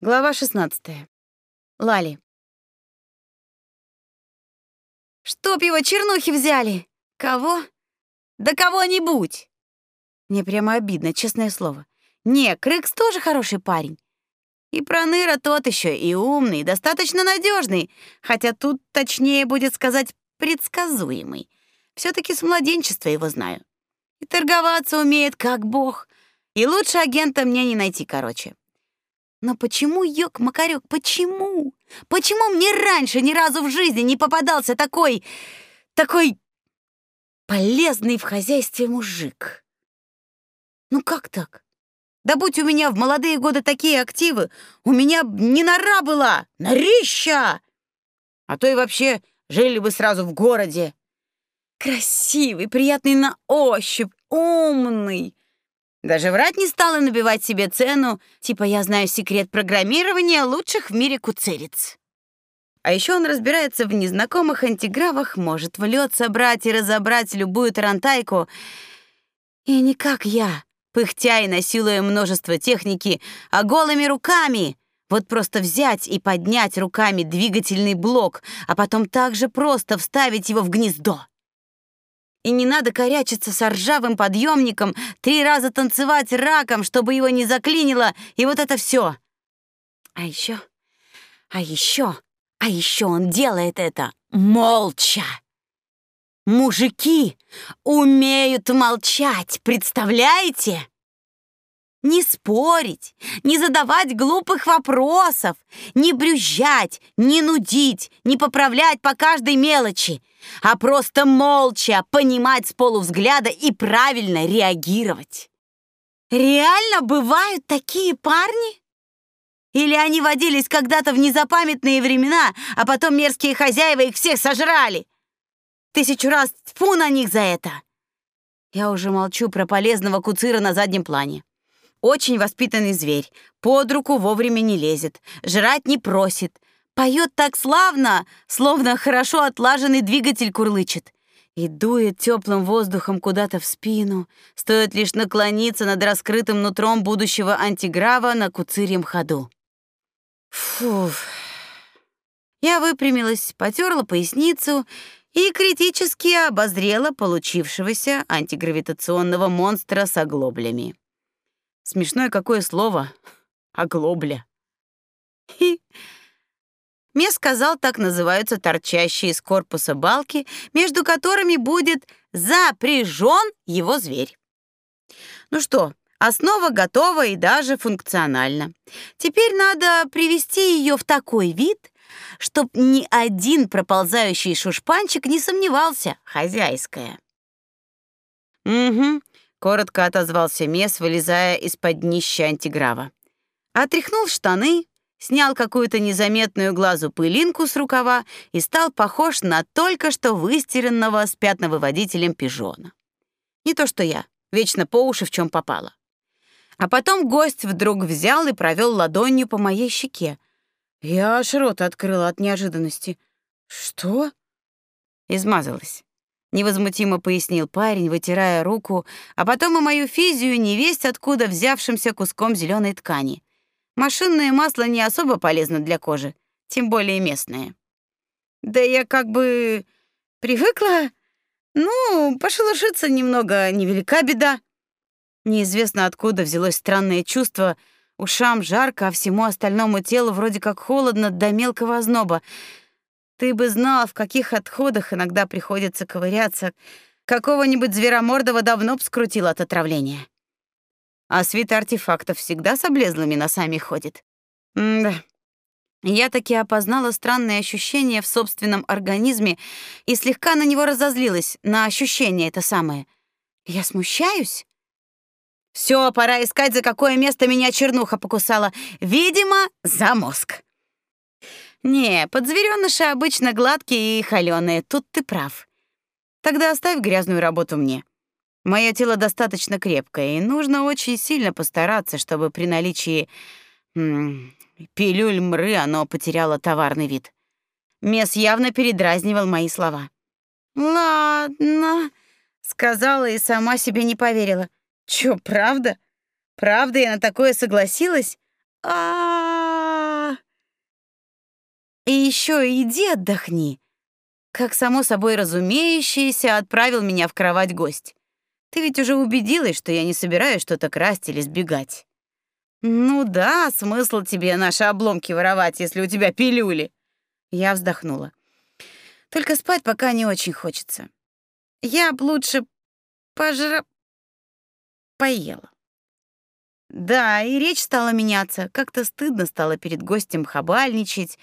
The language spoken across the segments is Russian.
Глава 16. Лали. Чтоб его чернухи взяли! Кого? Да кого-нибудь! Мне прямо обидно, честное слово. Не, Крыкс тоже хороший парень. И Проныра тот еще и умный, и достаточно надежный, хотя тут точнее будет сказать предсказуемый. все таки с младенчества его знаю. И торговаться умеет как бог. И лучше агента мне не найти, короче. Но почему, ёк-макарёк, почему? Почему мне раньше ни разу в жизни не попадался такой... такой... полезный в хозяйстве мужик? Ну как так? Да будь у меня в молодые годы такие активы, у меня не нора была, норища! А то и вообще жили бы сразу в городе. Красивый, приятный на ощупь, умный, даже врать не стала набивать себе цену, типа я знаю секрет программирования лучших в мире куцериц. А еще он разбирается в незнакомых антигравах, может в лед собрать и разобрать любую тарантайку. И не как я, пыхтя и насилуя множество техники, а голыми руками. Вот просто взять и поднять руками двигательный блок, а потом также просто вставить его в гнездо. И не надо корячиться с ржавым подъемником, три раза танцевать раком, чтобы его не заклинило, и вот это все. А еще, а еще, а еще он делает это молча. Мужики умеют молчать, представляете? Не спорить, не задавать глупых вопросов, не брюзжать, не нудить, не поправлять по каждой мелочи, а просто молча понимать с полувзгляда и правильно реагировать. Реально бывают такие парни? Или они водились когда-то в незапамятные времена, а потом мерзкие хозяева их всех сожрали? Тысячу раз тьфу на них за это. Я уже молчу про полезного куцира на заднем плане. Очень воспитанный зверь, под руку вовремя не лезет, жрать не просит, поет так славно, словно хорошо отлаженный двигатель курлычет. И дует теплым воздухом куда-то в спину, стоит лишь наклониться над раскрытым нутром будущего антиграва на куцырьем ходу. Фуф. Я выпрямилась, потерла поясницу и критически обозрела получившегося антигравитационного монстра с оглоблями. Смешное какое слово. Оглобля. Хи. Мне сказал, так называются торчащие из корпуса балки, между которыми будет запряжен его зверь. Ну что, основа готова и даже функциональна. Теперь надо привести ее в такой вид, чтоб ни один проползающий шушпанчик не сомневался, хозяйская. Угу, коротко отозвался Мес, вылезая из-под днища антиграва. Отряхнул штаны, снял какую-то незаметную глазу пылинку с рукава и стал похож на только что выстиранного с пятновыводителем пижона. Не то что я, вечно по уши в чем попало. А потом гость вдруг взял и провел ладонью по моей щеке. Я аж рот открыла от неожиданности. Что? Измазалась невозмутимо пояснил парень, вытирая руку, а потом и мою физию невесть откуда взявшимся куском зеленой ткани. Машинное масло не особо полезно для кожи, тем более местное. Да я как бы привыкла. Ну, пошелушиться немного невелика беда. Неизвестно откуда взялось странное чувство. Ушам жарко, а всему остальному телу вроде как холодно до мелкого озноба. Ты бы знал, в каких отходах иногда приходится ковыряться. Какого-нибудь зверомордого давно б скрутил от отравления. А свита артефактов всегда с облезлыми носами ходит. М-да. Я таки опознала странное ощущение в собственном организме и слегка на него разозлилась, на ощущение это самое. Я смущаюсь? Все, пора искать, за какое место меня чернуха покусала. Видимо, за мозг. Не, подзверёныши обычно гладкие и холёные, тут ты прав. Тогда оставь грязную работу мне. Мое тело достаточно крепкое, и нужно очень сильно постараться, чтобы при наличии м пилюль мры оно потеряло товарный вид. Мес явно передразнивал мои слова. «Ладно», — сказала и сама себе не поверила. «Чё, правда? Правда я на такое согласилась? А, И еще иди отдохни. Как само собой разумеющееся, отправил меня в кровать гость. Ты ведь уже убедилась, что я не собираюсь что-то красть или сбегать. Ну да, смысл тебе наши обломки воровать, если у тебя пилюли. Я вздохнула. Только спать пока не очень хочется. Я б лучше пожра... поела. Да, и речь стала меняться. Как-то стыдно стало перед гостем хабальничать,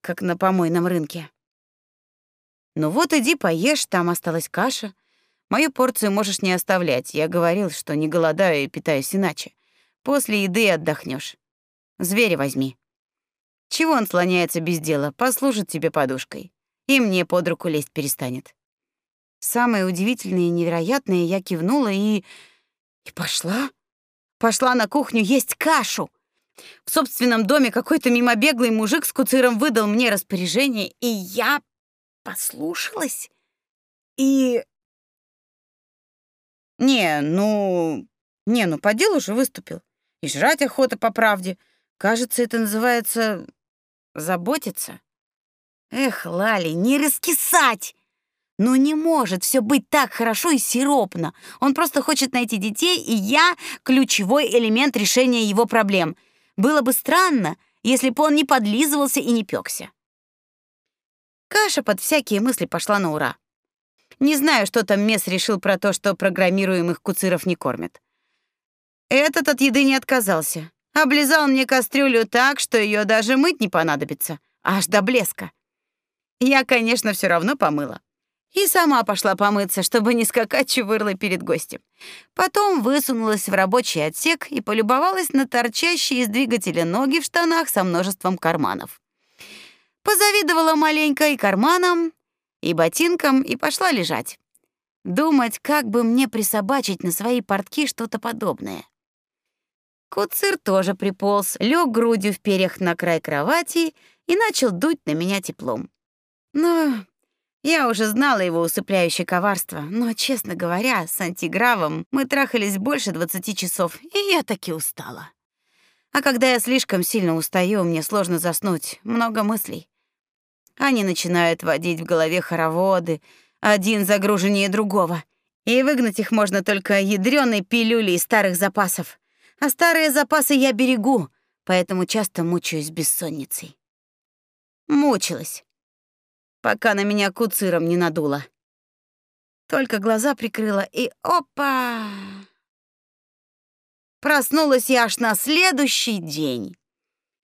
как на помойном рынке. Ну вот иди поешь, там осталась каша. Мою порцию можешь не оставлять. Я говорил, что не голодаю и питаюсь иначе. После еды отдохнешь. Зверя возьми. Чего он слоняется без дела? Послужит тебе подушкой. И мне под руку лезть перестанет. Самое удивительное и невероятное, я кивнула и... И пошла. Пошла на кухню есть кашу. В собственном доме какой-то мимобеглый мужик с куциром выдал мне распоряжение, и я послушалась. И... Не, ну... Не, ну по делу же выступил. И жрать охота по правде. Кажется, это называется... заботиться. Эх, Лали, не раскисать! Ну не может все быть так хорошо и сиропно. Он просто хочет найти детей, и я — ключевой элемент решения его проблем. Было бы странно, если бы он не подлизывался и не пёкся. Каша под всякие мысли пошла на ура. Не знаю, что там Мес решил про то, что программируемых куциров не кормят. Этот от еды не отказался. Облизал мне кастрюлю так, что ее даже мыть не понадобится, аж до блеска. Я, конечно, все равно помыла. И сама пошла помыться, чтобы не скакать чувырлой перед гостем. Потом высунулась в рабочий отсек и полюбовалась на торчащие из двигателя ноги в штанах со множеством карманов. Позавидовала маленько и карманам, и ботинкам, и пошла лежать. Думать, как бы мне присобачить на свои портки что-то подобное. Куцир тоже приполз, лег грудью в перьях на край кровати и начал дуть на меня теплом. Но я уже знала его усыпляющее коварство, но, честно говоря, с антигравом мы трахались больше 20 часов, и я таки устала. А когда я слишком сильно устаю, мне сложно заснуть, много мыслей. Они начинают водить в голове хороводы, один загруженнее другого. И выгнать их можно только ядрёной пилюлей старых запасов а старые запасы я берегу, поэтому часто мучаюсь бессонницей. Мучилась, пока на меня куциром не надуло. Только глаза прикрыла, и опа! Проснулась я аж на следующий день.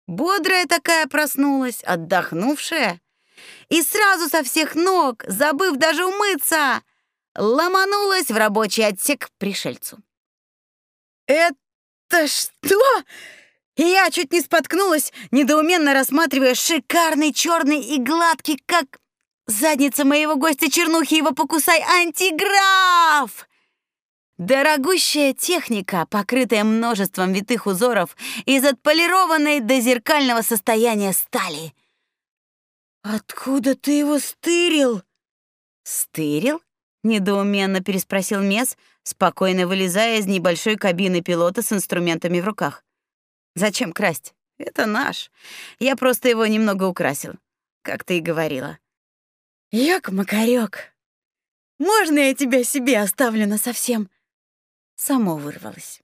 Бодрая такая проснулась, отдохнувшая. И сразу со всех ног, забыв даже умыться, ломанулась в рабочий отсек к пришельцу. Это «Это что?» я чуть не споткнулась, недоуменно рассматривая шикарный черный и гладкий, как задница моего гостя чернухи его покусай, антиграф! Дорогущая техника, покрытая множеством витых узоров из отполированной до зеркального состояния стали. «Откуда ты его стырил?» «Стырил?» — недоуменно переспросил Мес, спокойно вылезая из небольшой кабины пилота с инструментами в руках. Зачем красть? Это наш. Я просто его немного украсил, как ты и говорила. Ёк, Макарёк. Можно я тебя себе оставлю на совсем? Само вырвалось.